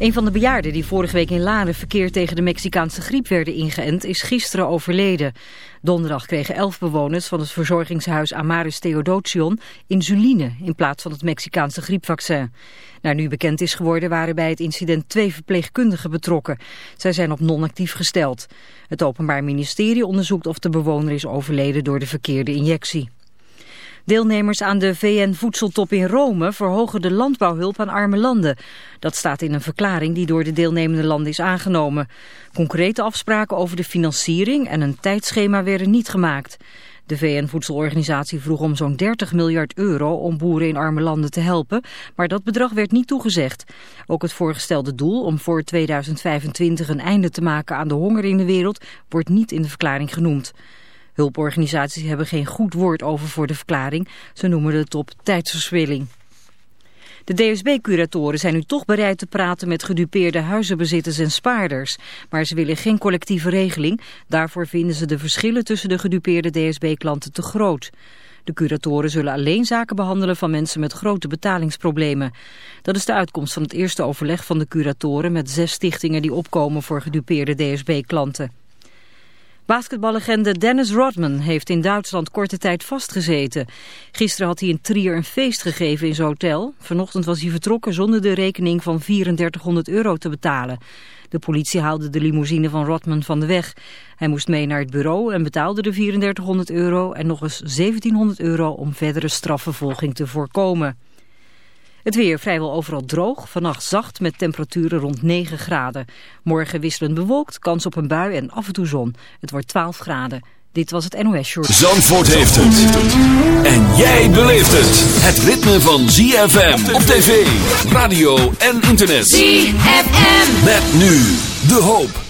Een van de bejaarden die vorige week in Laren verkeerd tegen de Mexicaanse griep werden ingeënt is gisteren overleden. Donderdag kregen elf bewoners van het verzorgingshuis Amaris Theodotion insuline in plaats van het Mexicaanse griepvaccin. Naar nu bekend is geworden waren bij het incident twee verpleegkundigen betrokken. Zij zijn op non-actief gesteld. Het Openbaar Ministerie onderzoekt of de bewoner is overleden door de verkeerde injectie. Deelnemers aan de VN-voedseltop in Rome verhogen de landbouwhulp aan arme landen. Dat staat in een verklaring die door de deelnemende landen is aangenomen. Concrete afspraken over de financiering en een tijdschema werden niet gemaakt. De VN-voedselorganisatie vroeg om zo'n 30 miljard euro om boeren in arme landen te helpen, maar dat bedrag werd niet toegezegd. Ook het voorgestelde doel om voor 2025 een einde te maken aan de honger in de wereld wordt niet in de verklaring genoemd. Hulporganisaties hebben geen goed woord over voor de verklaring. Ze noemen de top tijdsverspilling. De DSB-curatoren zijn nu toch bereid te praten met gedupeerde huizenbezitters en spaarders. Maar ze willen geen collectieve regeling. Daarvoor vinden ze de verschillen tussen de gedupeerde DSB-klanten te groot. De curatoren zullen alleen zaken behandelen van mensen met grote betalingsproblemen. Dat is de uitkomst van het eerste overleg van de curatoren met zes stichtingen die opkomen voor gedupeerde DSB-klanten. Basketballegende Dennis Rodman heeft in Duitsland korte tijd vastgezeten. Gisteren had hij in Trier een feest gegeven in zijn hotel. Vanochtend was hij vertrokken zonder de rekening van 3400 euro te betalen. De politie haalde de limousine van Rodman van de weg. Hij moest mee naar het bureau en betaalde de 3400 euro en nog eens 1700 euro om verdere strafvervolging te voorkomen. Het weer vrijwel overal droog, vannacht zacht met temperaturen rond 9 graden. Morgen wisselend bewolkt, kans op een bui en af en toe zon. Het wordt 12 graden. Dit was het NOS Short. Zandvoort heeft het. En jij beleeft het. Het ritme van ZFM op tv, radio en internet. ZFM. Met nu de hoop.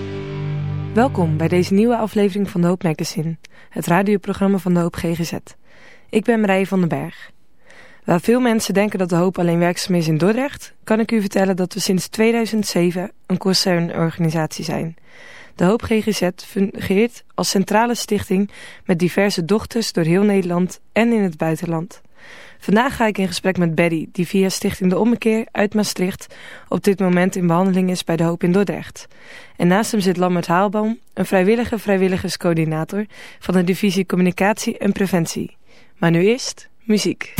Welkom bij deze nieuwe aflevering van de Hoop Magazine, het radioprogramma van de Hoop GGZ. Ik ben Marije van den Berg. Waar veel mensen denken dat de Hoop alleen werkzaam is in Dordrecht, kan ik u vertellen dat we sinds 2007 een concernorganisatie zijn. De Hoop GGZ fungeert als centrale stichting met diverse dochters door heel Nederland en in het buitenland. Vandaag ga ik in gesprek met Betty, die via Stichting De Ommekeer uit Maastricht op dit moment in behandeling is bij De Hoop in Dordrecht. En naast hem zit Lambert Haalboom, een vrijwillige vrijwilligerscoördinator van de divisie Communicatie en Preventie. Maar nu eerst muziek.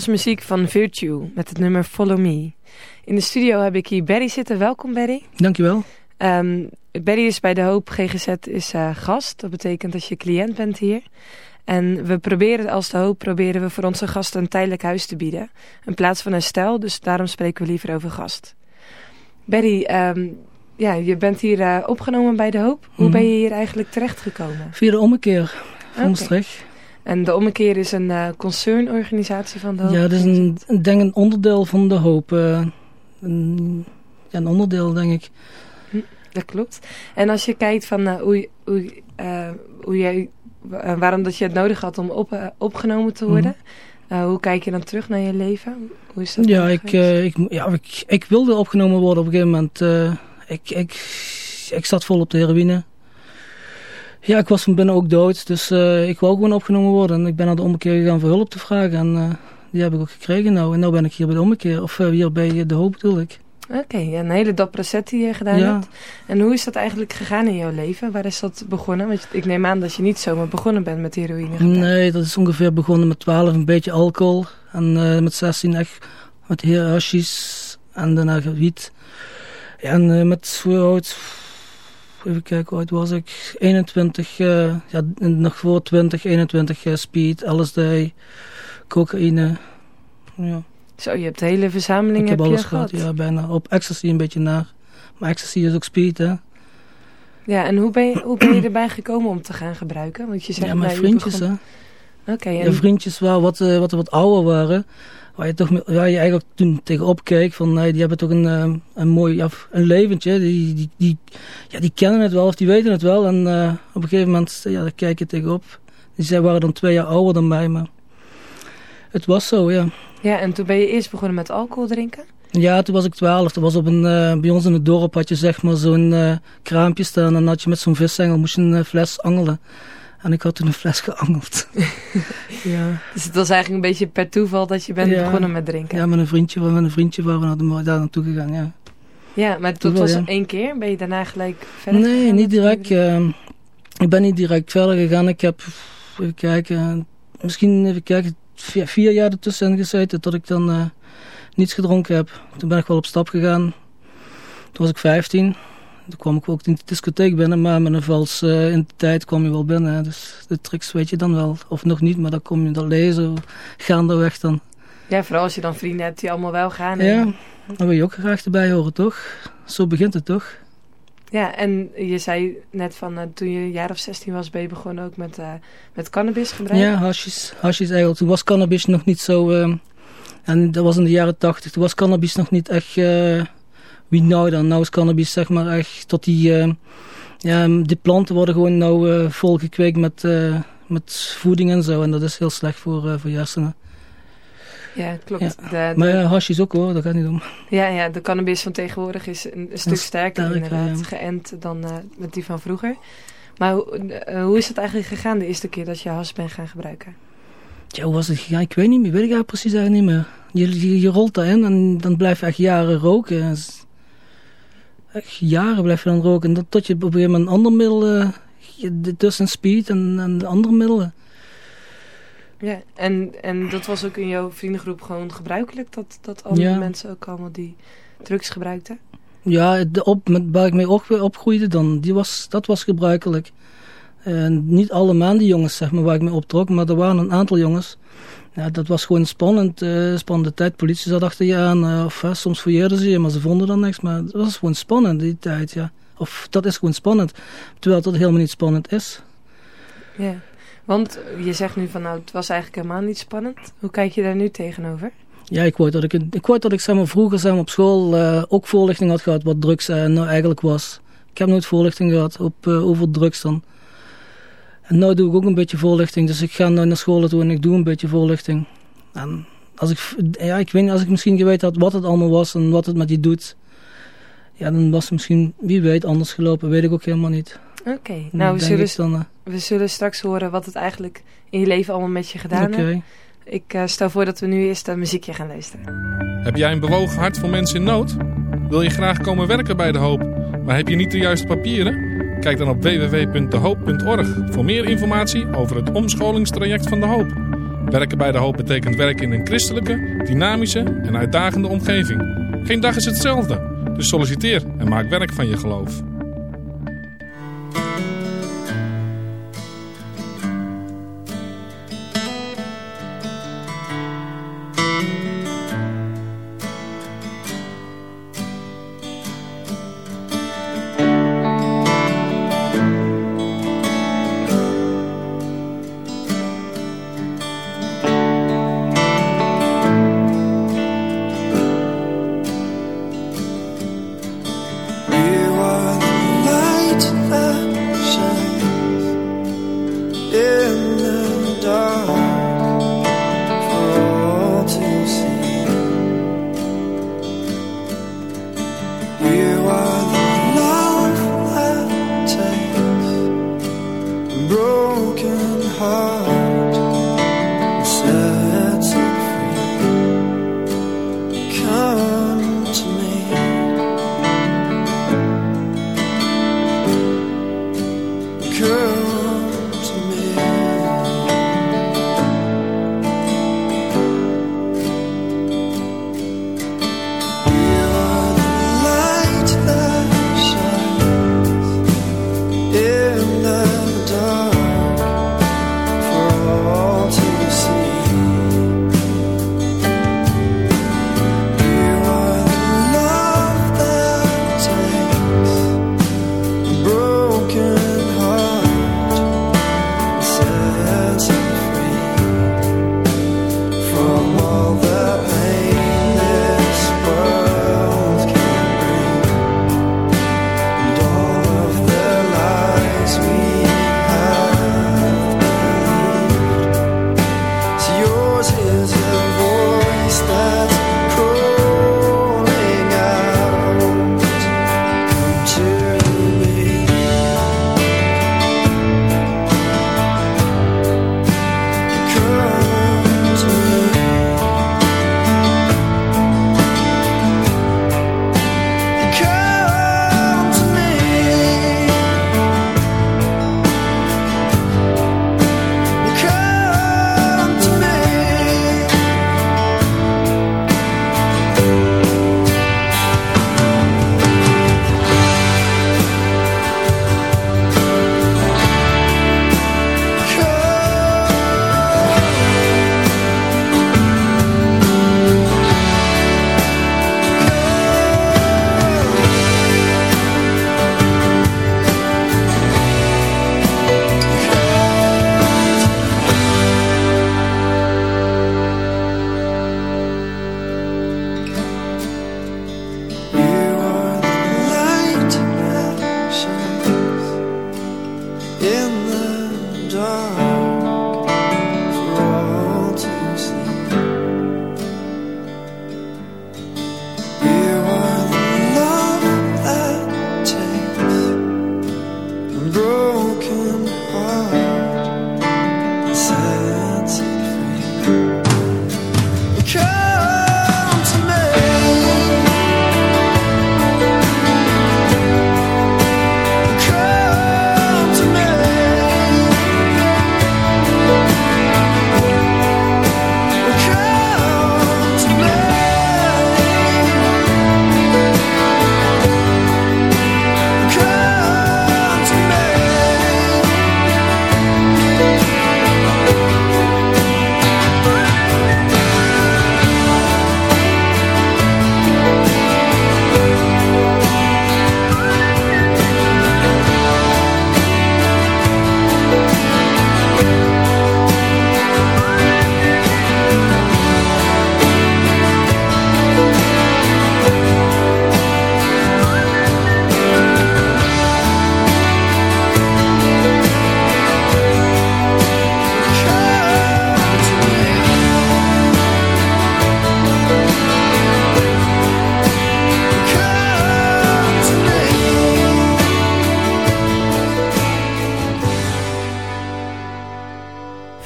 Was muziek van Virtue met het nummer Follow Me. In de studio heb ik hier Barry zitten. Welkom Barry. Dankjewel. Um, Barry is bij De Hoop GGZ is uh, gast. Dat betekent dat je cliënt bent hier. En we proberen als De Hoop proberen we voor onze gasten een tijdelijk huis te bieden. In plaats van een stel, dus daarom spreken we liever over gast. Barry, um, ja, je bent hier uh, opgenomen bij De Hoop. Hoe mm. ben je hier eigenlijk terechtgekomen? Via de ommekeer van okay. En de ommekeer is een uh, concernorganisatie van de hoop? Ja, dat is een, denk een onderdeel van de hoop. Uh, een, ja, een onderdeel, denk ik. Hm, dat klopt. En als je kijkt van uh, hoe, hoe, hoe jij, waarom dat je het nodig had om op, opgenomen te worden... Mm. hoe kijk je dan terug naar je leven? Hoe is dat ja, ik, ik, ja ik, ik wilde opgenomen worden op een gegeven moment. ik, ik, ik zat vol op de heroïne. Ja, ik was van binnen ook dood, dus uh, ik wou gewoon opgenomen worden. En ik ben naar de ommekeer gegaan voor hulp te vragen en uh, die heb ik ook gekregen nou. En nu ben ik hier bij de ommekeer, of uh, hier bij de hoop bedoel ik. Oké, okay, een hele dappere set die je gedaan ja. hebt. En hoe is dat eigenlijk gegaan in jouw leven? Waar is dat begonnen? Want ik neem aan dat je niet zomaar begonnen bent met heroïne. Gedaan. Nee, dat is ongeveer begonnen met 12, een beetje alcohol. En met 16 echt met heer hashis en daarna wiet. Ja, en met oud even kijken, hoe oud was ik? 21, uh, ja, nog voor 20, 21 uh, speed, LSD, cocaïne. Ja. Zo, je hebt de hele verzameling ik heb, heb alles gehad. Ja, bijna. Op ecstasy een beetje naar. Maar ecstasy is ook speed, hè. Ja, en hoe ben je, hoe ben je erbij gekomen om te gaan gebruiken? Want je zegt, ja, mijn vriendjes, begon... hè. Oké. Okay, en... vriendjes waar wat, uh, wat, wat ouder waren waar je toch waar je eigenlijk toen tegenop keek van nee, die hebben toch een, uh, een mooi ja, een leventje. Die, die, die, ja, die kennen het wel of die weten het wel. En uh, op een gegeven moment ja, daar kijk je tegenop. Die zij waren dan twee jaar ouder dan mij, maar het was zo, ja. Ja, en toen ben je eerst begonnen met alcohol drinken? Ja, toen was ik twaalf. Toen was op een, uh, bij ons in het dorp had je zeg maar zo'n kraampje staan. En dan had je met zo'n visengel moest je een fles angelen. En ik had toen een fles geangeld. ja. Dus het was eigenlijk een beetje per toeval dat je bent ja. begonnen met drinken? Ja, met een vriendje, met een vriendje waren we daar naartoe gegaan, ja. Ja, maar dat was ja. één keer? Ben je daarna gelijk verder Nee, gegaan, niet direct. Uh, ik ben niet direct verder gegaan. Ik heb, even kijken, misschien even kijken, vier, vier jaar ertussen gezeten tot ik dan uh, niets gedronken heb. Toen ben ik wel op stap gegaan. Toen was ik 15. Toen kwam ik ook in de discotheek binnen, maar met een vals uh, identiteit kwam je wel binnen. Dus de tricks weet je dan wel. Of nog niet, maar dan kom je dan lezen, gaandeweg dan. Ja, vooral als je dan vrienden hebt die allemaal wel gaan. Ja, dan wil je ook graag erbij horen, toch? Zo begint het toch? Ja, en je zei net van uh, toen je een jaar of 16 was, ben je begonnen ook met, uh, met cannabis gebruiken? Ja, hasjes, hasjes eigenlijk. Toen was cannabis nog niet zo... Uh, en dat was in de jaren 80. Toen was cannabis nog niet echt wie nou dan? Nou is cannabis zeg maar echt tot die... Uh, ja, die planten worden gewoon nou uh, volgekweekt met, uh, met voeding en zo. En dat is heel slecht voor, voor je hersenen. Ja, klopt. Ja. De, de... Maar ja, hasjes ook hoor, dat gaat niet om. Ja, ja, de cannabis van tegenwoordig is een, een stuk sterker sterk, inderdaad, ja. geënt dan met die van vroeger. Maar hoe is het eigenlijk gegaan de eerste keer dat je has bent gaan gebruiken? Ja, hoe was het gegaan? Ik weet niet meer, weet ik eigenlijk precies eigenlijk niet meer. Je, je, je rolt daarin en dan blijf je echt jaren roken. Jaren blijf je dan roken. En tot je op een gegeven moment een ander middel uh, tussen speed en, en andere middelen. Ja, en, en dat was ook in jouw vriendengroep gewoon gebruikelijk? Dat, dat andere mensen ook allemaal die drugs gebruikten? Ja, de op, met, waar ik mee opgroeide dan, die was, dat was gebruikelijk. En niet allemaal die jongens, zeg maar, waar ik mee optrok, maar er waren een aantal jongens. Ja, dat was gewoon spannend, uh, spannende tijd. Politie zat achter je aan, uh, of uh, soms fouilleerden ze je, maar ze vonden dan niks. Maar het was gewoon spannend, die tijd, ja. Of dat is gewoon spannend, terwijl dat helemaal niet spannend is. Ja, want je zegt nu van, nou, het was eigenlijk helemaal niet spannend. Hoe kijk je daar nu tegenover? Ja, ik wou dat ik, ik, wou dat ik zeg maar, vroeger zeg maar, op school ook voorlichting had gehad wat drugs nou eigenlijk was. Ik heb nooit voorlichting gehad op, over drugs dan. En nu doe ik ook een beetje voorlichting. Dus ik ga nu naar school toe en ik doe een beetje voorlichting. En als ik, ja, ik weet niet, als ik misschien geweten had wat het allemaal was en wat het met je doet. Ja, dan was het misschien, wie weet, anders gelopen. Weet ik ook helemaal niet. Oké, nou we zullen, dan, uh, we zullen straks horen wat het eigenlijk in je leven allemaal met je gedaan okay. heeft. Ik uh, stel voor dat we nu eerst een muziekje gaan luisteren. Heb jij een bewogen hart voor mensen in nood? Wil je graag komen werken bij De Hoop, maar heb je niet de juiste papieren? Kijk dan op www.dehoop.org voor meer informatie over het omscholingstraject van De Hoop. Werken bij De Hoop betekent werken in een christelijke, dynamische en uitdagende omgeving. Geen dag is hetzelfde, dus solliciteer en maak werk van je geloof.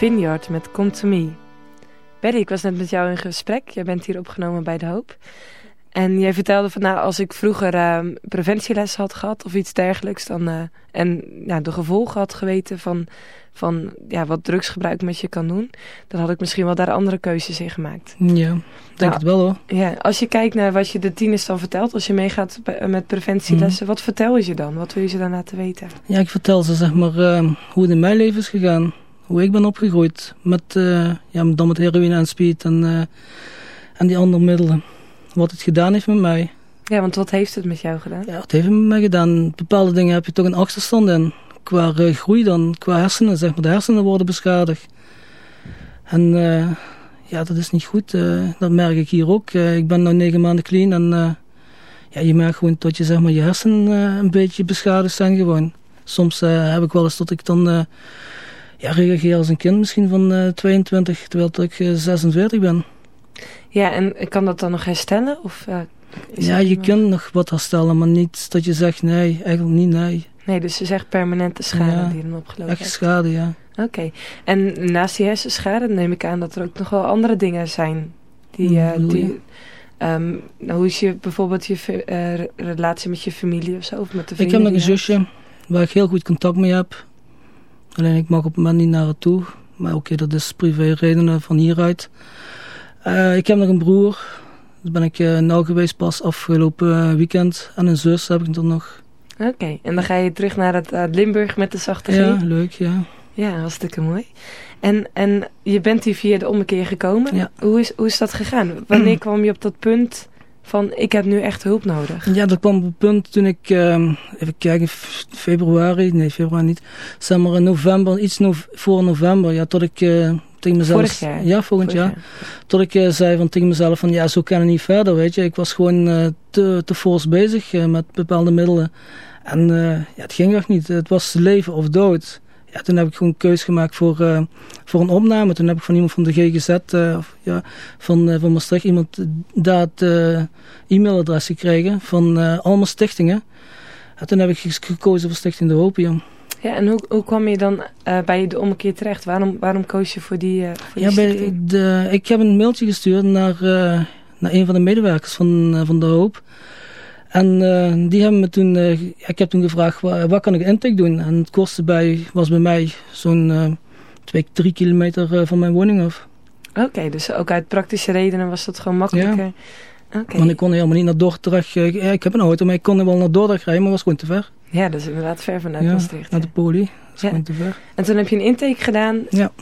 Vineyard met Come To Me. Betty, ik was net met jou in gesprek. Jij bent hier opgenomen bij De Hoop. En jij vertelde van nou, als ik vroeger uh, preventieles had gehad of iets dergelijks, dan, uh, en ja, de gevolgen had geweten van, van ja, wat drugsgebruik met je kan doen, dan had ik misschien wel daar andere keuzes in gemaakt. Ja, denk nou, het wel hoor. Ja, als je kijkt naar wat je de tieners dan vertelt, als je meegaat met preventielessen, mm. wat vertel je ze dan? Wat wil je ze dan laten weten? Ja, ik vertel ze zeg maar uh, hoe het in mijn leven is gegaan. Hoe ik ben opgegroeid met, ja, dan met heroïne en speed en, en die andere middelen wat het gedaan heeft met mij. Ja, want wat heeft het met jou gedaan? Ja, wat heeft het met mij gedaan? Bepaalde dingen heb je toch een achterstand in. Qua uh, groei dan, qua hersenen, zeg maar. De hersenen worden beschadigd. En uh, ja, dat is niet goed. Uh, dat merk ik hier ook. ik ben nu negen maanden clean en ja, je merkt gewoon dat je, zeg maar, je hersenen een beetje beschadigd zijn gewoon. Soms heb ik wel eens dat ik dan ja, reageer als een kind misschien van 22, terwijl ik 46 ben. Ja, en kan dat dan nog herstellen? Of, uh, ja, je kunt nog wat herstellen, maar niet dat je zegt nee, eigenlijk niet nee. Nee, dus ze zegt permanente schade ja, die je dan opgelopen echt schade, ja. Oké, en naast die hersenschade neem ik aan dat er ook nog wel andere dingen zijn. Die, uh, die, um, hoe is je bijvoorbeeld je uh, relatie met je familie of zo? Of met de ik heb nog een zusje waar ik heel goed contact mee heb. Alleen ik mag op het moment niet naar haar toe. Maar oké, dat is privé redenen van hieruit. Uh, ik heb nog een broer. Dus ben ik uh, nou geweest pas afgelopen uh, weekend. En een zus heb ik dan nog. Oké, okay. en dan ga je terug naar het Limburg met de zachte G? Ja, leuk, ja. Ja, hartstikke mooi. En, en je bent hier via de ommekeer gekomen. Ja. Hoe, is, hoe is dat gegaan? Wanneer kwam je op dat punt van ik heb nu echt hulp nodig? Ja, dat kwam op het punt toen ik, uh, even kijken, februari, nee februari niet, zeg maar november, iets no voor november, ja, tot ik uh, tegen mezelf... Vorig jaar? Ja, volgend jaar. jaar. Tot ik uh, zei van, tegen mezelf van, ja, zo kan het niet verder, weet je. Ik was gewoon uh, te, te fors bezig met bepaalde middelen. En ja, het ging echt niet. Het was leven of dood ja, toen heb ik gewoon een keus gemaakt voor, uh, voor een opname. Toen heb ik van iemand van de GGZ, uh, of, ja, van, uh, van Maastricht, iemand daar het e-mailadres gekregen van allemaal stichtingen. En toen heb ik gekozen voor Stichting De Hoop, ja. Ja, en hoe, hoe kwam je dan bij de ommekeer terecht? Waarom, waarom koos je voor die, voor ja, bij de, ik heb een mailtje gestuurd naar, naar een van de medewerkers van, van De Hoop. En uh, die hebben me toen, uh, ik heb toen gevraagd, waar, waar, kan ik intake doen? En het kostte bij, was bij mij zo'n uh, twee, drie kilometer van mijn woning af. Oké, okay, dus ook uit praktische redenen was dat gewoon makkelijker. Ja. Okay. Want ik kon helemaal niet naar Dordrecht. Ik heb een auto, maar ik kon wel naar Dordrecht rijden, maar was gewoon te ver. Ja, dat is inderdaad ver vanuit ja, Maastricht. naar de poli. Dat is ja. gewoon te ver. En toen heb je een intake gedaan ja.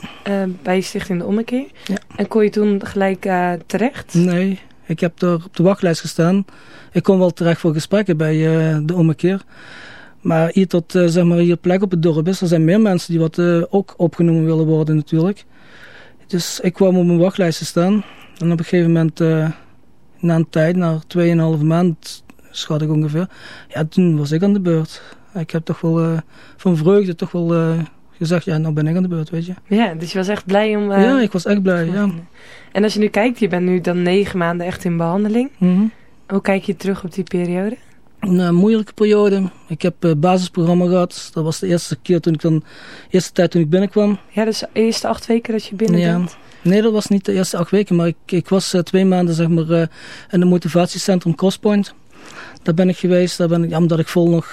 bij Stichting De Ommekeer. Ja. En kon je toen gelijk terecht? Nee, ik heb er op de wachtlijst gestaan. Ik kom wel terecht voor gesprekken bij uh, de ommekeer. Maar hier tot uh, zeg maar hier plek op het dorp is, er zijn meer mensen die wat uh, ook opgenomen willen worden natuurlijk. Dus ik kwam op mijn wachtlijst te staan. En op een gegeven moment, na een tijd, na 2,5 maand, schat ik ongeveer, ja, toen was ik aan de beurt. Ik heb toch wel van vreugde toch wel gezegd, ja, nou ben ik aan de beurt, weet je. Ja, dus je was echt blij om... ja, ik was echt blij, ja. En als je nu kijkt, je bent nu dan negen maanden echt in behandeling. Mm -hmm. Hoe kijk je terug op die periode? Een uh, moeilijke periode. Ik heb een uh, basisprogramma gehad. Dat was de eerste keer toen ik dan, de eerste tijd toen ik binnenkwam. Ja, dus de eerste acht weken dat je binnen ja. bent? Nee, dat was niet de eerste acht weken, maar ik, ik was twee maanden zeg maar, in het motivatiecentrum Crosspoint. Daar ben ik geweest, daar ben ik, omdat ik vol nog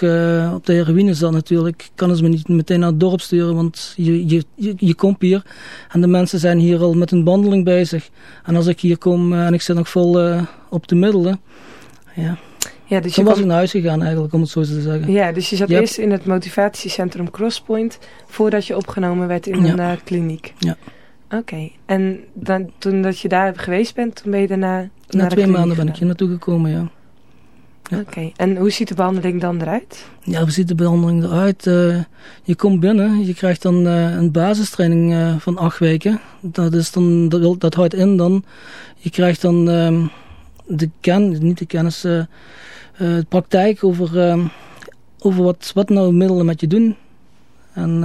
op de heroïne zat natuurlijk, kan ze me niet meteen naar het dorp sturen, want je, je, je, je komt hier en de mensen zijn hier al met een behandeling bezig. En als ik hier kom en ik zit nog vol op de middelen, ja. Ja, dus Toen je was ik naar huis gegaan eigenlijk, om het zo te zeggen. Ja, dus je zat Yep. eerst in het motivatiecentrum Crosspoint voordat je opgenomen werd in Ja. een eh, kliniek. Ja. Oké, en dan, toen dat je daar geweest bent, toen ben je daarna Na naar twee maanden ben ik hier naartoe gekomen, ja. Oké, en hoe ziet de behandeling dan eruit? Ja, hoe ziet de behandeling eruit? Eh, je komt binnen, je krijgt dan eh, een basistraining eh, van acht weken. Dat, is dan, dat, dat houdt in dan, je krijgt dan ehm, de ken, niet de kennis, de praktijk over, ehm, over wat, wat nou middelen met je doen. En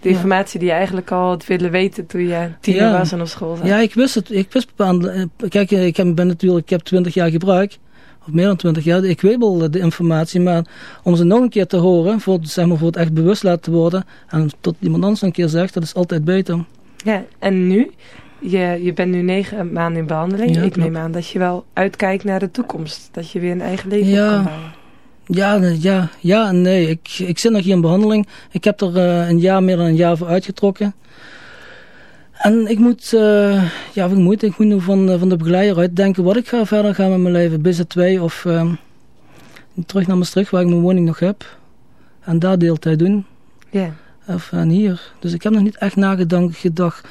De informatie die je eigenlijk al had willen weten toen je tiener Ja. was en op school zat. ja, ik wist het. Ik wist bepaalde, kijk, ik ben natuurlijk, ik heb twintig jaar gebruik. Of meer dan 20 jaar. Ik weet wel de informatie, maar om ze nog een keer te horen, voor, zeg maar, voor het echt bewust laten worden, en tot iemand anders een keer zegt, dat is altijd beter. Ja, en nu? Je, je bent nu negen maanden in behandeling. Ja, ik klopt. neem aan dat je wel uitkijkt naar de toekomst. Dat je weer een eigen leven Ja. kan bouwen. Ja, ja, ja en nee. Ik, ik zit nog hier in behandeling. Ik heb er eh, een jaar, meer dan een jaar voor uitgetrokken. En ik moet, eh, ja, ik moet, ik moet nu van, eh, van de begeleider uitdenken wat ik ga verder gaan met mijn leven. BZ2 of eh, terug naar Maastricht waar ik mijn woning nog heb. En daar deeltijd doen. Ja. Of en hier. Dus ik heb nog niet echt nagedacht. Gedacht.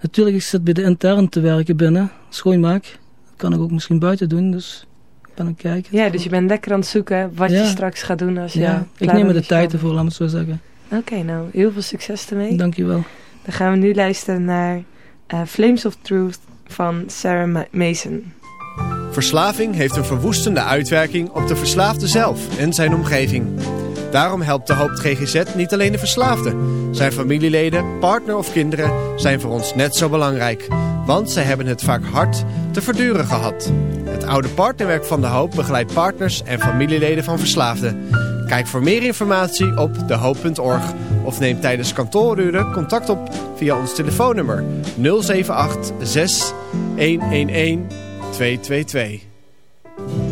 Natuurlijk, ik zit bij de intern te werken binnen. Schoonmaak. Dat kan ik ook misschien buiten doen. Dus ik ben aan het kijken. Ja, dus je bent lekker aan het zoeken wat Ja. je straks gaat doen als je Ja, ik neem er de tijd ervoor, laat me het zo zeggen. Oké, nou, heel veel succes ermee. Dankjewel. Dan gaan we nu luisteren naar eh, Flames of Truth van Sarah Ma- Mason. Verslaving heeft een verwoestende uitwerking op de verslaafde zelf en zijn omgeving. Daarom helpt de Hoop GGZ niet alleen de verslaafde. Zijn familieleden, partner of kinderen zijn voor ons net zo belangrijk. Want zij hebben het vaak hard te verduren gehad. Het oude partnerwerk van de Hoop begeleidt partners en familieleden van verslaafden. Kijk voor meer informatie op dehoop.org of neem tijdens kantooruren contact op via ons telefoonnummer 078 6 111 222.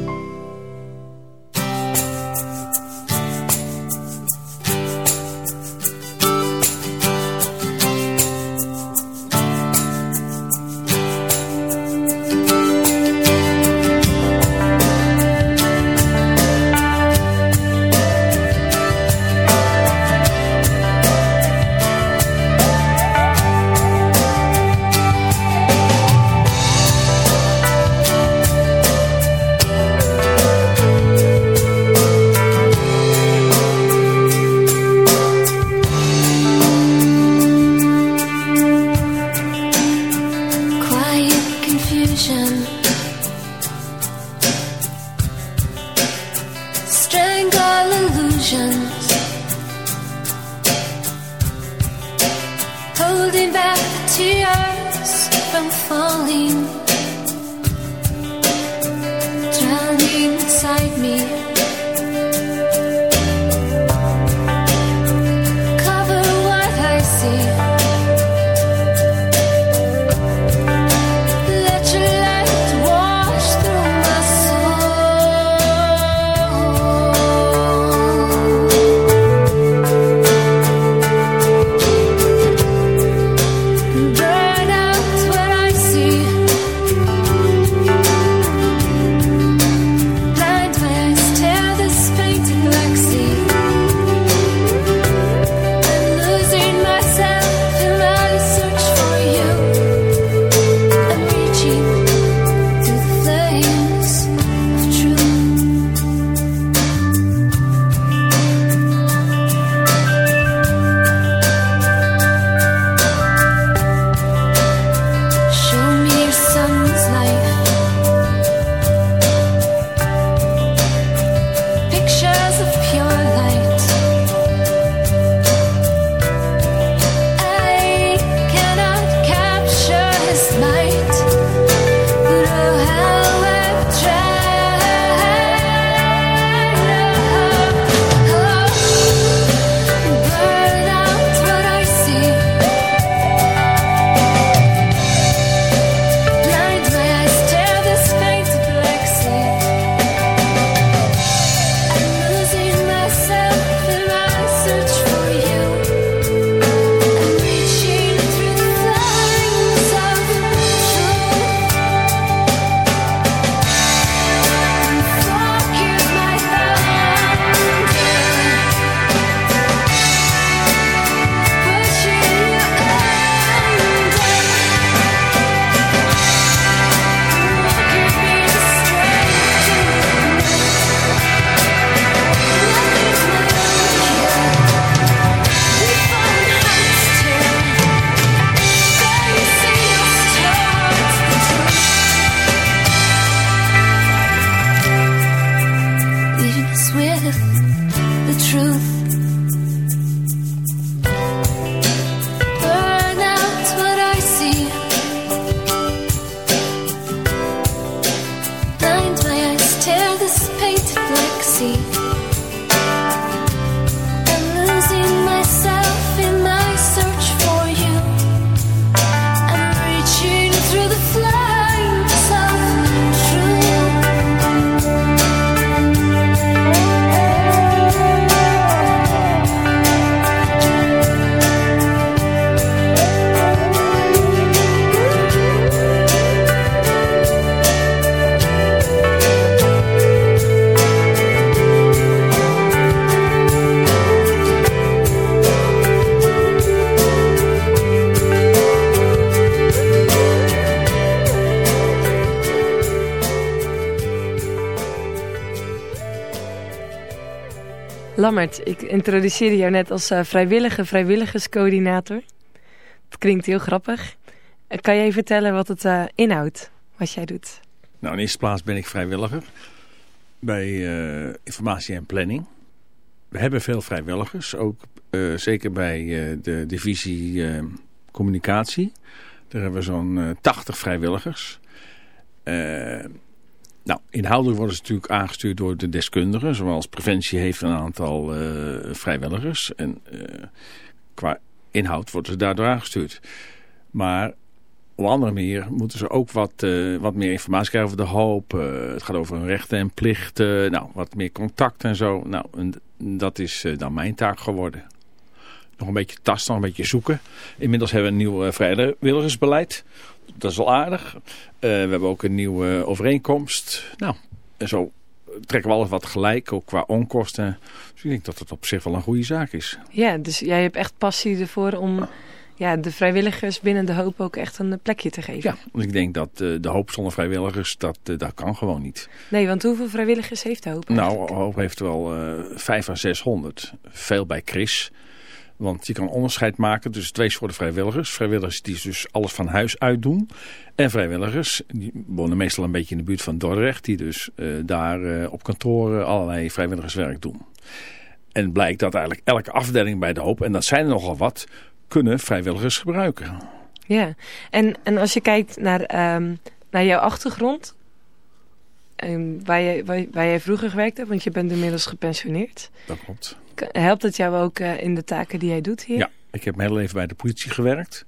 Lammert, ik introduceerde jou net als uh, vrijwillige vrijwilligerscoördinator. Het klinkt heel grappig. Uh, kan jij vertellen wat het uh, inhoudt, wat jij doet? Nou, in eerste plaats ben ik vrijwilliger bij informatie en planning. We hebben veel vrijwilligers, ook zeker bij de divisie communicatie. Daar hebben we zo'n 80 vrijwilligers. Nou, inhoudelijk worden ze natuurlijk aangestuurd door de deskundigen. Zoals preventie heeft een aantal uh, vrijwilligers. En uh, qua inhoud worden ze daardoor aangestuurd. Maar op andere manier moeten ze ook wat, uh, wat meer informatie krijgen over de hoop. het gaat over hun rechten en plichten. Nou, wat meer contact en zo. Nou, dat is dan mijn taak geworden. Nog een beetje tasten, nog een beetje zoeken. Inmiddels hebben we een nieuw vrijwilligersbeleid dat is wel aardig. Uh, we hebben ook een nieuwe overeenkomst. Nou, en zo trekken we alles wat gelijk, ook qua onkosten. Dus ik denk dat het op zich wel een goede zaak is. Ja, dus jij hebt echt passie ervoor om ja, de vrijwilligers binnen de hoop ook echt een plekje te geven. Ja, want ik denk dat uh, de hoop zonder vrijwilligers, dat, uh, dat kan gewoon niet. Nee, want hoeveel vrijwilligers heeft de hoop Nou, de hoop heeft wel 5 à 600. Veel bij Chris. Want je kan onderscheid maken tussen twee soorten vrijwilligers. Vrijwilligers die dus alles van huis uit doen. En vrijwilligers, die wonen meestal een beetje in de buurt van Dordrecht. Die dus uh, daar uh, op kantoren allerlei vrijwilligerswerk doen. En blijkt dat eigenlijk elke afdeling bij de hoop, en dat zijn er nogal wat, kunnen vrijwilligers gebruiken. Ja, en, en als je kijkt naar, um, naar jouw achtergrond, um, waar, je, waar, waar jij vroeger gewerkt hebt, want je bent inmiddels gepensioneerd. Dat klopt. Helpt het jou ook uh, in de taken die jij doet hier? Ja, ik heb mijn hele leven bij de politie gewerkt.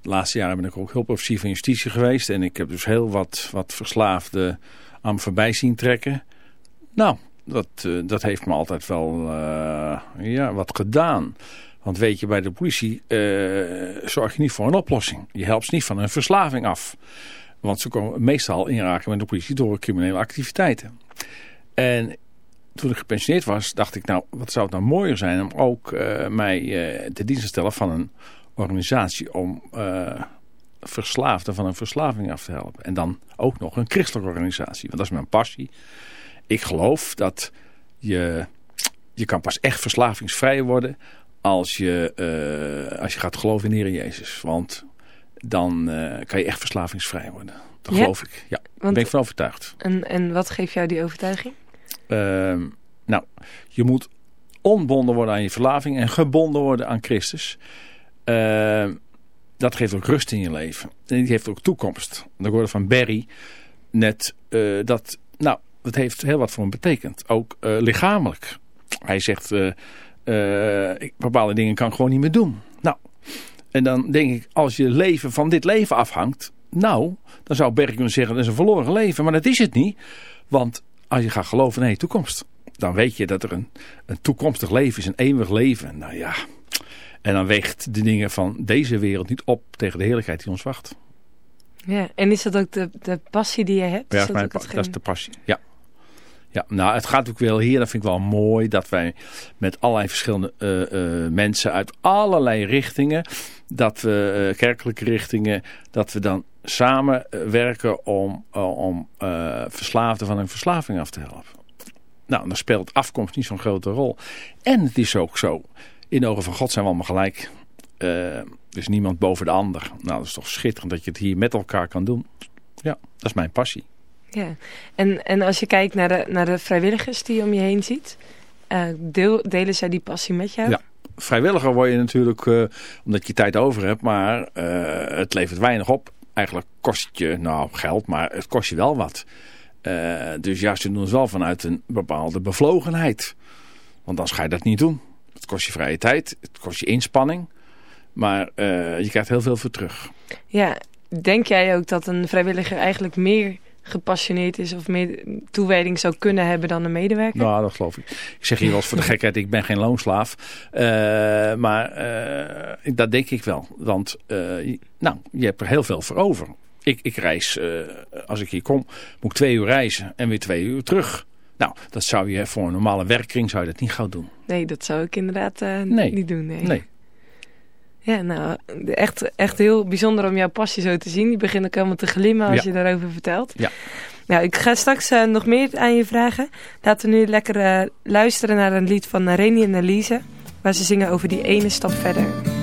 De laatste jaren ben ik ook hulpofficier van justitie geweest. En ik heb dus heel wat, wat verslaafden aan voorbij zien trekken. Nou, dat, uh, dat heeft me altijd wel uh, ja, wat gedaan. Want weet je, bij de politie zorg je niet voor een oplossing. Je helpt ze niet van een verslaving af. Want ze komen meestal inraken met de politie door criminele activiteiten. En toen ik gepensioneerd was, dacht ik, nou, wat zou het nou mooier zijn om ook uh, mij uh, te dienst te stellen van een organisatie om uh, verslaafden van een verslaving af te helpen. En dan ook nog een christelijke organisatie, want dat is mijn passie. Ik geloof dat je, je kan pas echt verslavingsvrij worden als je, als je gaat geloven in Heer Jezus. Want dan kan je echt verslavingsvrij worden. Dat ja, geloof ik. Ja, daar ben ik van overtuigd. En, en wat geeft jou die overtuiging? Uh, nou, je moet onbonden worden aan je verlaving en gebonden worden aan Christus. Uh, dat geeft ook rust in je leven. En die heeft ook toekomst. Dan hoorde van Barry net uh, dat, nou, dat heeft heel wat voor hem betekend. Ook uh, lichamelijk. Hij zegt, bepaalde dingen kan ik gewoon niet meer doen. Nou, en dan denk ik, als je leven van dit leven afhangt, nou, dan zou Barry kunnen zeggen, dat is een verloren leven. Maar dat is het niet, want als je gaat geloven in je toekomst. Dan weet je dat er een, een toekomstig leven is, een eeuwig leven. Nou ja, en dan weegt de dingen van deze wereld niet op tegen de heerlijkheid die ons wacht. Ja, en is dat ook de, de passie die je hebt? Ja, is dat, mijn, dat is de passie, ja. Ja, nou, het gaat ook wel hier, dat vind ik wel mooi, dat wij met allerlei verschillende uh, uh, mensen uit allerlei richtingen, dat we, uh, kerkelijke richtingen, dat we dan samen werken om, om verslaafden van een verslaving af te helpen. Nou, dan speelt afkomst niet zo'n grote rol. En het is ook zo, in ogen van God zijn we allemaal gelijk. er is niemand boven de ander. Nou, dat is toch schitterend dat je het hier met elkaar kan doen. Ja, dat is mijn passie. Ja, en, en als je kijkt naar de, naar de vrijwilligers die je om je heen ziet, uh, deel, delen zij die passie met jou? Ja, vrijwilliger word je natuurlijk uh, omdat je tijd over hebt, maar uh, het levert weinig op. Eigenlijk kost het je, nou geld, maar het kost je wel wat. dus ja, ze doen het wel vanuit een bepaalde bevlogenheid. Want dan ga je dat niet doen. Het kost je vrije tijd, het kost je inspanning, maar je krijgt heel veel voor terug. Ja, denk jij ook dat een vrijwilliger eigenlijk meer gepassioneerd is of meer toewijding zou kunnen hebben dan een medewerker? Nou, dat geloof ik. Ik zeg hier wel eens voor de gekheid, ik ben geen loonslaaf. Uh, maar uh, dat denk ik wel. Want uh, nou, je hebt er heel veel voor over. Ik, ik reis, als ik hier kom, moet ik twee uur reizen en weer twee uur terug. Nou, dat zou je voor een normale werkkring zou je dat niet gauw doen. Nee, dat zou ik inderdaad nee. niet doen. Nee. nee. Ja, nou, echt, echt heel bijzonder om jouw passie zo te zien. Je begint ook helemaal te glimmen als ja. je daarover vertelt. Ja. Nou, ik ga straks uh, nog meer aan je vragen. Laten we nu lekker uh, luisteren naar een lied van Reni en Elise. Waar ze zingen over die ene stap verder.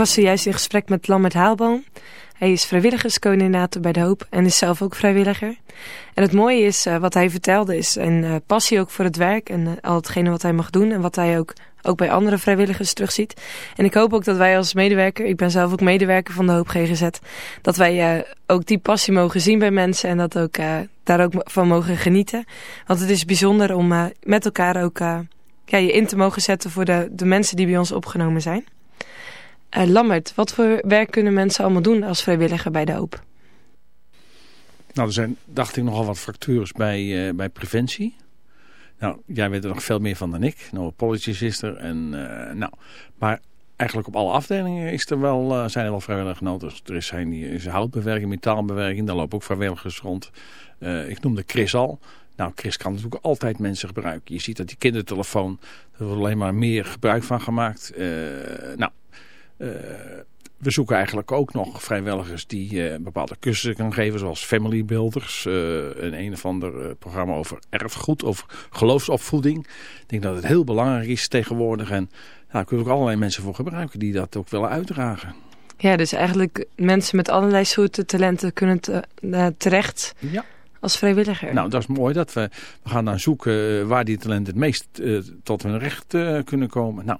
Was zojuist in gesprek met Lambert Haalboom. Hij is vrijwilligerscoördinator bij De Hoop en is zelf ook vrijwilliger. En het mooie is, uh, wat hij vertelde, is een uh, passie ook voor het werk en uh, al hetgene wat hij mag doen en wat hij ook, ook bij andere vrijwilligers terugziet. En ik hoop ook dat wij als medewerker, ik ben zelf ook medewerker van De Hoop GGZ, dat wij ook die passie mogen zien bij mensen en dat ook daar ook van mogen genieten. Want het is bijzonder om met elkaar ook ja, je in te mogen zetten voor de, de mensen die bij ons opgenomen zijn. Uh, wat voor werk kunnen mensen allemaal doen als vrijwilliger bij de Hoop? Nou, er zijn, dacht ik, nogal wat fractures bij, uh, bij preventie. Nou, jij weet er nog veel meer van dan ik. No apologies. En, uh, nou, maar eigenlijk op alle afdelingen is er wel, zijn er wel vrijwilligers nodig. Er is, zijn, is houtbewerking, metaalbewerking. Daar lopen ook vrijwilligers rond. ik noemde Chris al. Nou, Chris kan natuurlijk altijd mensen gebruiken. Je ziet dat die kindertelefoon, er wordt alleen maar meer gebruik van gemaakt. nou, we zoeken eigenlijk ook nog vrijwilligers die uh, bepaalde cursussen kunnen geven, zoals Family Builders. Uh, en een of ander programma over erfgoed, over geloofsopvoeding. Ik denk dat het heel belangrijk is tegenwoordig. En nou, daar kunnen we ook allerlei mensen voor gebruiken die dat ook willen uitdragen. Ja, dus eigenlijk mensen met allerlei soorten talenten kunnen terecht ja. als vrijwilliger. Nou, dat is mooi. Dat we, we gaan dan zoeken waar die talenten het meest tot hun recht kunnen komen. Nou,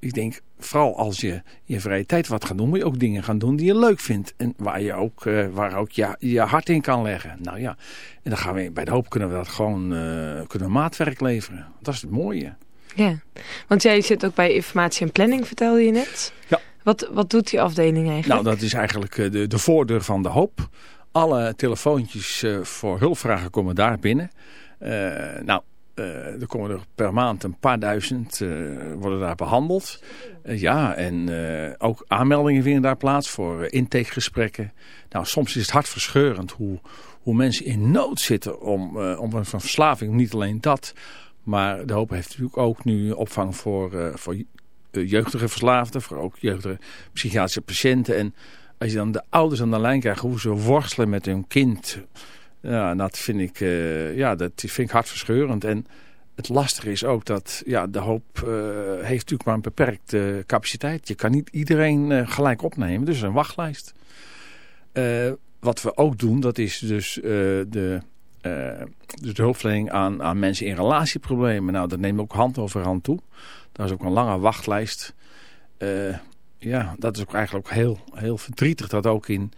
ik denk, vooral als je je vrije tijd wat gaat doen, moet je ook dingen gaan doen die je leuk vindt. En waar je ook, uh, waar ook je, je hart in kan leggen. Nou ja, en dan gaan we bij de hoop kunnen we dat gewoon uh, kunnen maatwerk leveren. Dat is het mooie. Ja, want jij zit ook bij informatie en planning, vertelde je net. Ja. Wat, wat doet die afdeling eigenlijk? Nou, dat is eigenlijk eh, de, de voordeur van de hoop. Alle telefoontjes voor hulpvragen komen daar binnen. nou, er komen er per maand een paar duizend uh, worden daar behandeld. Uh, ja, en ook aanmeldingen vinden daar plaats voor intakegesprekken. Nou, soms is het hartverscheurend hoe, hoe mensen in nood zitten om, om een verslaving. Niet alleen dat, maar de hoop heeft natuurlijk ook nu opvang voor, voor jeugdige verslaafden. Voor ook jeugdige psychiatrische patiënten. En als je dan de ouders aan de lijn krijgt hoe ze worstelen met hun kind... Ja, dat vind ik, uh, ja, dat vind ik hartverscheurend. En het lastige is ook dat ja, de hoop uh, heeft natuurlijk maar een beperkte capaciteit. Je kan niet iedereen uh, gelijk opnemen, dus een wachtlijst. wat we ook doen, dat is dus, de, dus de hulpverlening aan, aan mensen in relatieproblemen. Nou, dat neemt ook hand over hand toe. Daar is ook een lange wachtlijst. ja, dat is ook eigenlijk ook heel, heel verdrietig dat ook in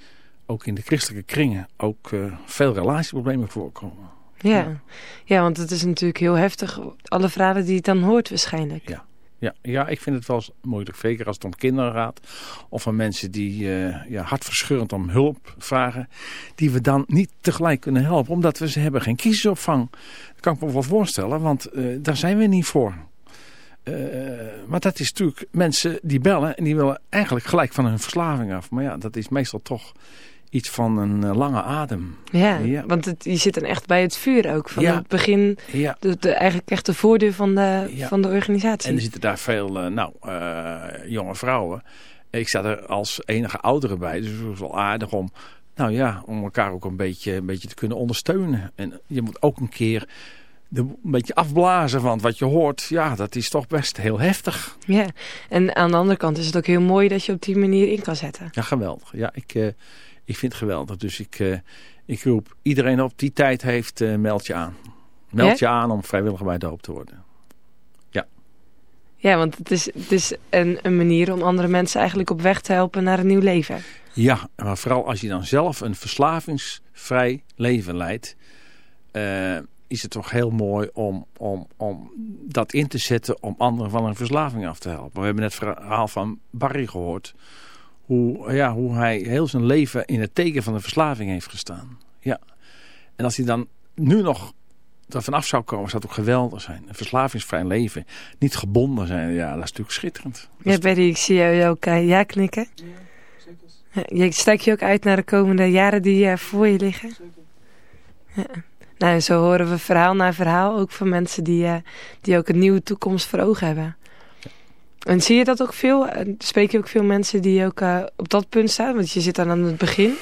ook in de christelijke kringen ook uh, veel relatieproblemen voorkomen. Ja. ja, want het is natuurlijk heel heftig. Alle verhalen die je dan hoort waarschijnlijk. Ja. Ja, ja, ik vind het wel moeilijk. Zeker als het om kinderen gaat. Of van mensen die uh, ja, hartverscheurend om hulp vragen. Die we dan niet tegelijk kunnen helpen. Omdat we ze hebben geen kiezersopvang. Dat kan ik me wel voorstellen. Want uh, daar zijn we niet voor. Uh, maar dat is natuurlijk mensen die bellen. En die willen eigenlijk gelijk van hun verslaving af. Maar ja, dat is meestal toch iets van een uh, lange adem. Ja, ja. want het, je zit dan echt bij het vuur ook. Van ja. het begin, ja. de, de, eigenlijk echt de voordeur van de, van de organisatie. En er zitten daar veel uh, nou, uh, jonge vrouwen. Ik sta er als enige oudere bij. Dus het is wel aardig om, nou ja, om elkaar ook een beetje, een beetje te kunnen ondersteunen. En je moet ook een keer de, een beetje afblazen van wat je hoort. Ja, dat is toch best heel heftig. Ja, en aan de andere kant is het ook heel mooi dat je op die manier in kan zetten. Ja, geweldig. Ja, ik ik vind het geweldig. Dus ik, uh, ik roep iedereen op die tijd heeft, uh, meld je aan. Meld ja? je aan om vrijwilliger bij de hoop te worden. Ja. Ja, want het is, het is een, een manier om andere mensen eigenlijk op weg te helpen naar een nieuw leven. Ja, maar vooral als je dan zelf een verslavingsvrij leven leidt... Uh, is het toch heel mooi om, om, om dat in te zetten om anderen van een verslaving af te helpen. We hebben net het verhaal van Barry gehoord hoe, ja, hoe hij heel zijn leven in het teken van de verslaving heeft gestaan. Ja. En als hij dan nu nog ervan af zou komen, zou het ook geweldig zijn. Een verslavingsvrij leven. Niet gebonden zijn. Ja, dat is natuurlijk schitterend. Ja, Betty, ik zie jou ook uh, ja knikken. Ja, zeker. Je steek je ook uit naar de komende jaren die uh, voor je liggen? Zeker. Ja. Nou, zo horen we verhaal na verhaal ook van mensen die, uh, die ook een nieuwe toekomst voor ogen hebben. En zie je dat ook veel? Spreek je ook veel mensen die ook uh, op dat punt staan? Want je zit dan aan het begin.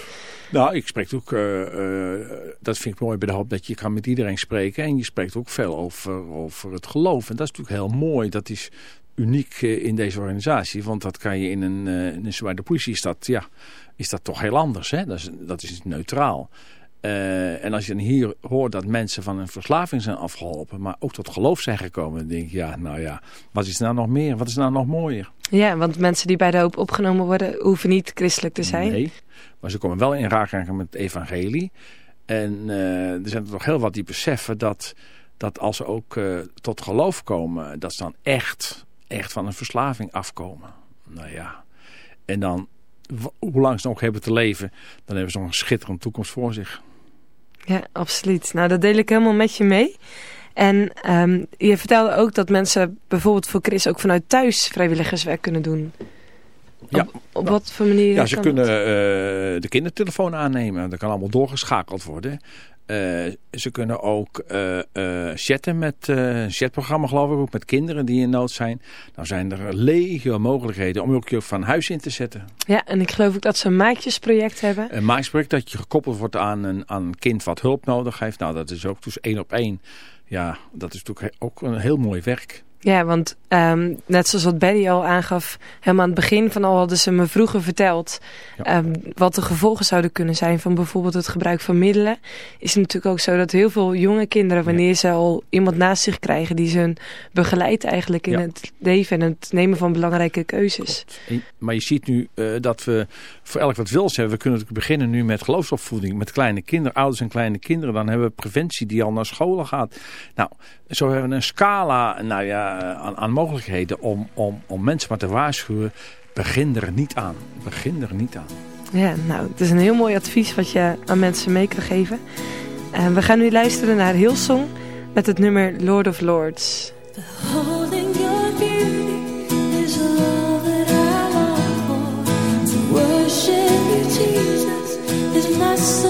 Nou, ik spreek ook, uh, uh, dat vind ik mooi bij de hoop, dat je kan met iedereen spreken. En je spreekt ook veel over, over het geloof. En dat is natuurlijk heel mooi. Dat is uniek in deze organisatie. Want dat kan je in een, in een zwaar de politie is dat, ja, is dat toch heel anders. Hè? Dat, is, dat is neutraal. Uh, en als je dan hier hoort dat mensen van een verslaving zijn afgeholpen, maar ook tot geloof zijn gekomen, dan denk je, ja, nou ja, wat is nou nog meer? Wat is nou nog mooier? Ja, want mensen die bij de hoop opgenomen worden, hoeven niet christelijk te zijn. Nee, maar ze komen wel in raking met het evangelie. En uh, er zijn er toch heel wat die beseffen dat, dat als ze ook uh, tot geloof komen, dat ze dan echt, echt van een verslaving afkomen. Nou ja, en dan, hoe lang ze nog hebben te leven, dan hebben ze nog een schitterende toekomst voor zich. Ja, absoluut. Nou, dat deel ik helemaal met je mee. En um, je vertelde ook dat mensen bijvoorbeeld voor Chris ook vanuit thuis vrijwilligerswerk kunnen doen. Ja. Op, op wat voor manier? Ja, ze kunnen uh, de kindertelefoon aannemen. Dat kan allemaal doorgeschakeld worden. Uh, ze kunnen ook uh, uh, chatten met een chatprogramma geloof ik ook met kinderen die in nood zijn. Nou zijn er legio mogelijkheden om ook je van huis in te zetten. Ja, en ik geloof ook dat ze een maatjesproject hebben. Een maatjesproject dat je gekoppeld wordt aan een, aan een kind wat hulp nodig heeft. Nou dat is ook dus één op één. Ja, dat is natuurlijk ook een heel mooi werk. Ja, want um, net zoals wat Betty al aangaf, helemaal aan het begin van al hadden ze me vroeger verteld ja. um, wat de gevolgen zouden kunnen zijn van bijvoorbeeld het gebruik van middelen. Is het natuurlijk ook zo dat heel veel jonge kinderen, wanneer ja. ze al iemand naast zich krijgen die ze begeleidt eigenlijk in ja. het leven en het nemen van belangrijke keuzes. En, maar je ziet nu uh, dat we voor elk wat wils hebben. We kunnen natuurlijk beginnen nu met geloofsopvoeding, met kleine kinderen, ouders en kleine kinderen. Dan hebben we preventie die al naar scholen gaat. Nou, zo hebben we een scala, nou ja, aan, aan mogelijkheden om, om, om mensen maar te waarschuwen. Begin er niet aan. Begin er niet aan. Ja, nou, het is een heel mooi advies wat je aan mensen mee kan geven. Uh, we gaan nu luisteren naar Hillsong met het nummer Lord of Lords. Is Jesus, my soul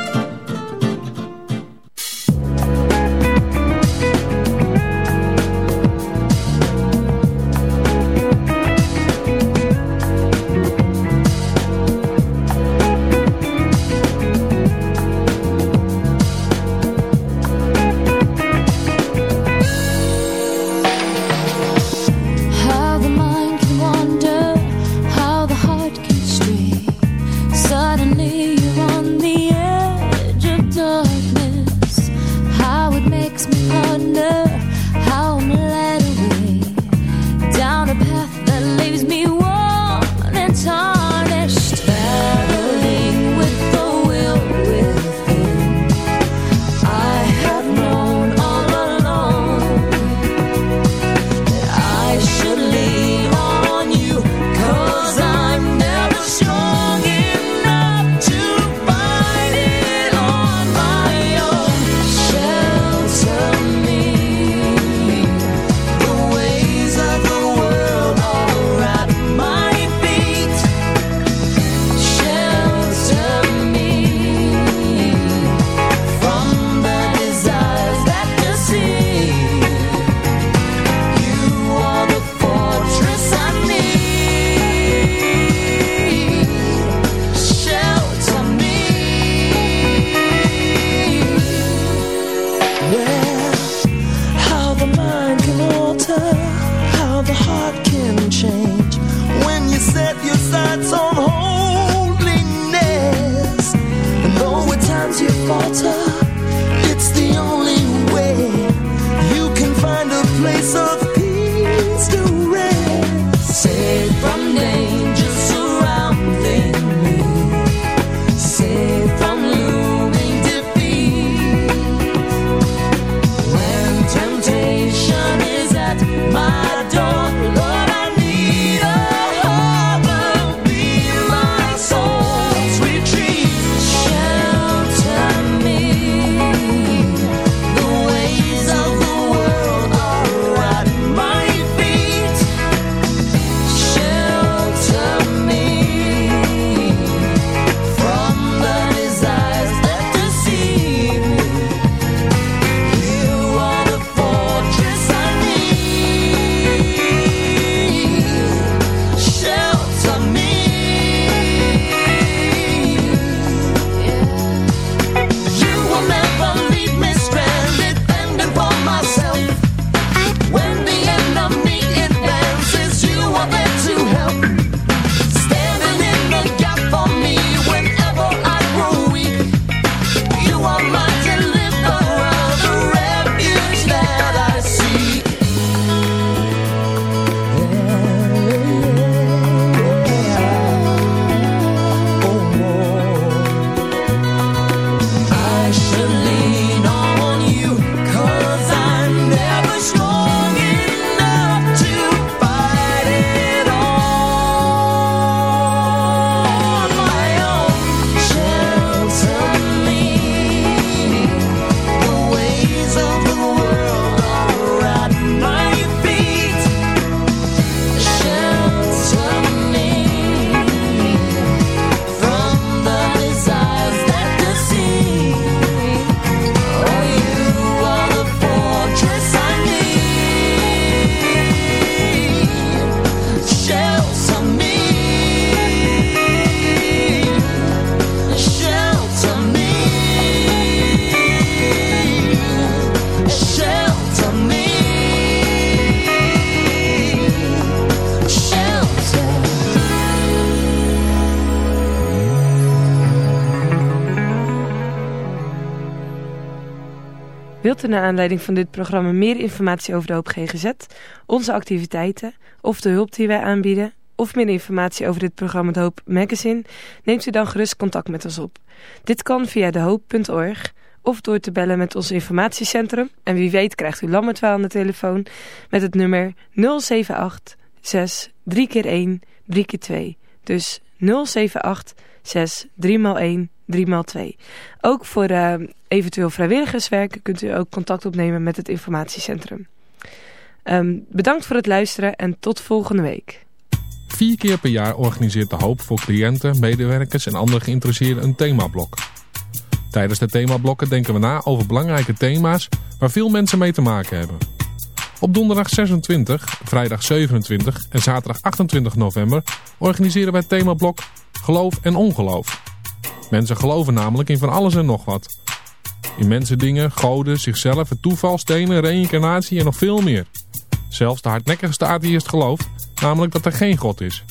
naar aanleiding van dit programma meer informatie over de Hoop GGZ, onze activiteiten of de hulp die wij aanbieden, of meer informatie over dit programma De Hoop Magazine, neemt u dan gerust contact met ons op. Dit kan via dehoop.org of door te bellen met ons informatiecentrum. En wie weet krijgt u Lammert wel aan de telefoon met het nummer 078 6 3 keer 1 3 keer 2. Dus 078 6 3 x 1 3 x 2. Ook voor uh, eventueel vrijwilligerswerk kunt u ook contact opnemen met het informatiecentrum. Um, bedankt voor het luisteren en tot volgende week. Vier keer per jaar organiseert de Hoop voor cliënten, medewerkers en andere geïnteresseerden een themablok. Tijdens de themablokken denken we na over belangrijke thema's waar veel mensen mee te maken hebben. Op donderdag 26, vrijdag 27 en zaterdag 28 november organiseren wij themablok Geloof en Ongeloof. Mensen geloven namelijk in van alles en nog wat. In mensen, dingen, goden, zichzelf, het toeval, stenen, reïncarnatie en nog veel meer. Zelfs de hardnekkigste atheïst gelooft namelijk dat er geen God is.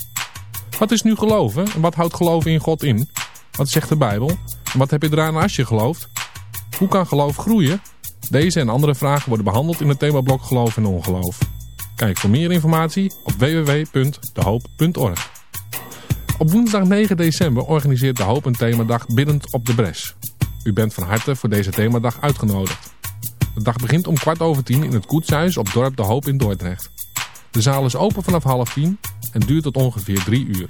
Wat is nu geloven en wat houdt geloven in God in? Wat zegt de Bijbel? En wat heb je eraan als je gelooft? Hoe kan geloof groeien? Deze en andere vragen worden behandeld in het themablok Geloof en Ongeloof. Kijk voor meer informatie op www.dehoop.org. Op woensdag 9 december organiseert De Hoop een themadag Biddend op de Bres. U bent van harte voor deze themadag uitgenodigd. De dag begint om kwart over tien in het Koetshuis op dorp De Hoop in Dordrecht. De zaal is open vanaf half tien en duurt tot ongeveer drie uur.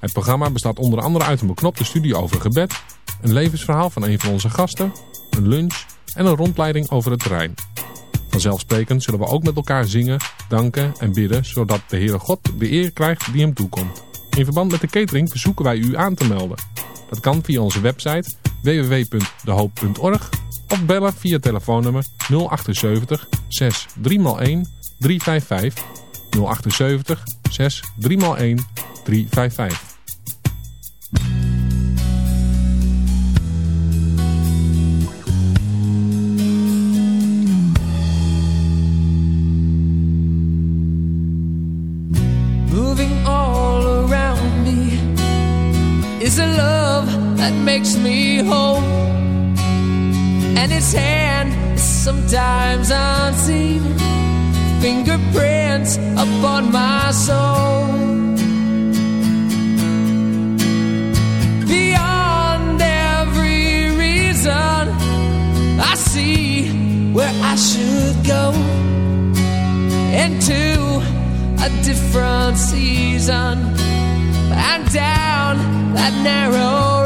Het programma bestaat onder andere uit een beknopte studie over gebed, een levensverhaal van een van onze gasten, een lunch en een rondleiding over het terrein. Vanzelfsprekend zullen we ook met elkaar zingen, danken en bidden, zodat de Heere God de eer krijgt die hem toekomt. In verband met de catering verzoeken wij u aan te melden. Dat kan via onze website www.dehoop.org of bellen via telefoonnummer 078 6 3x1 355 078 6 3x1 355. That makes me whole. And its hand is sometimes unseen fingerprints upon my soul. Beyond every reason, I see where I should go into a different season and down that narrow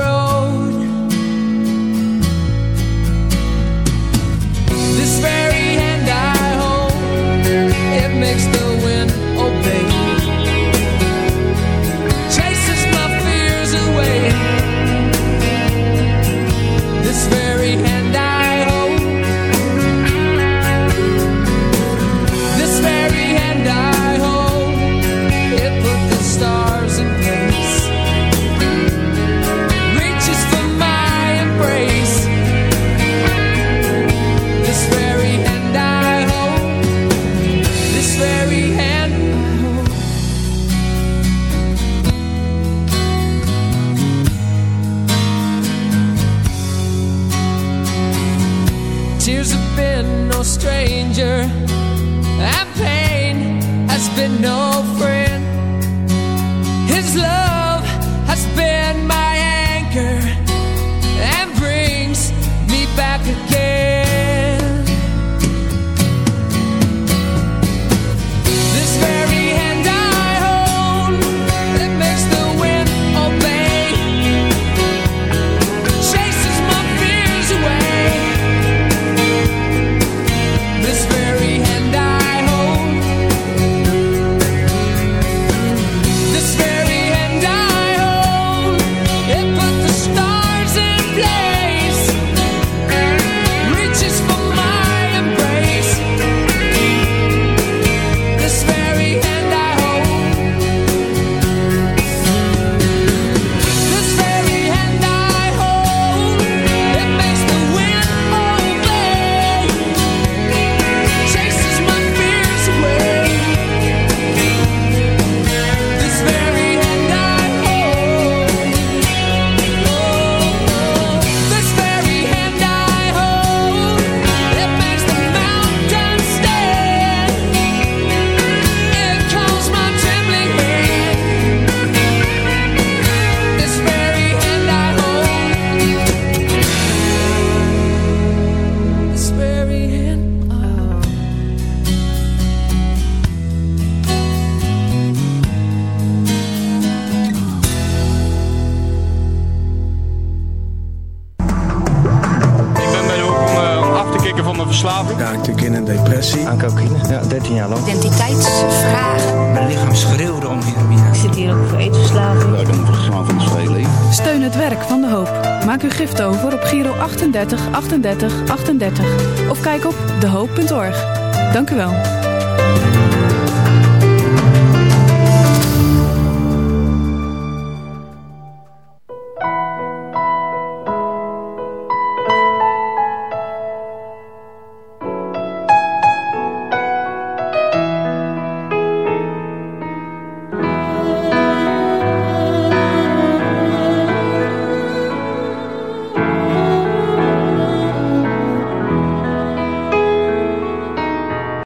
makes the wind obey. Been no friend.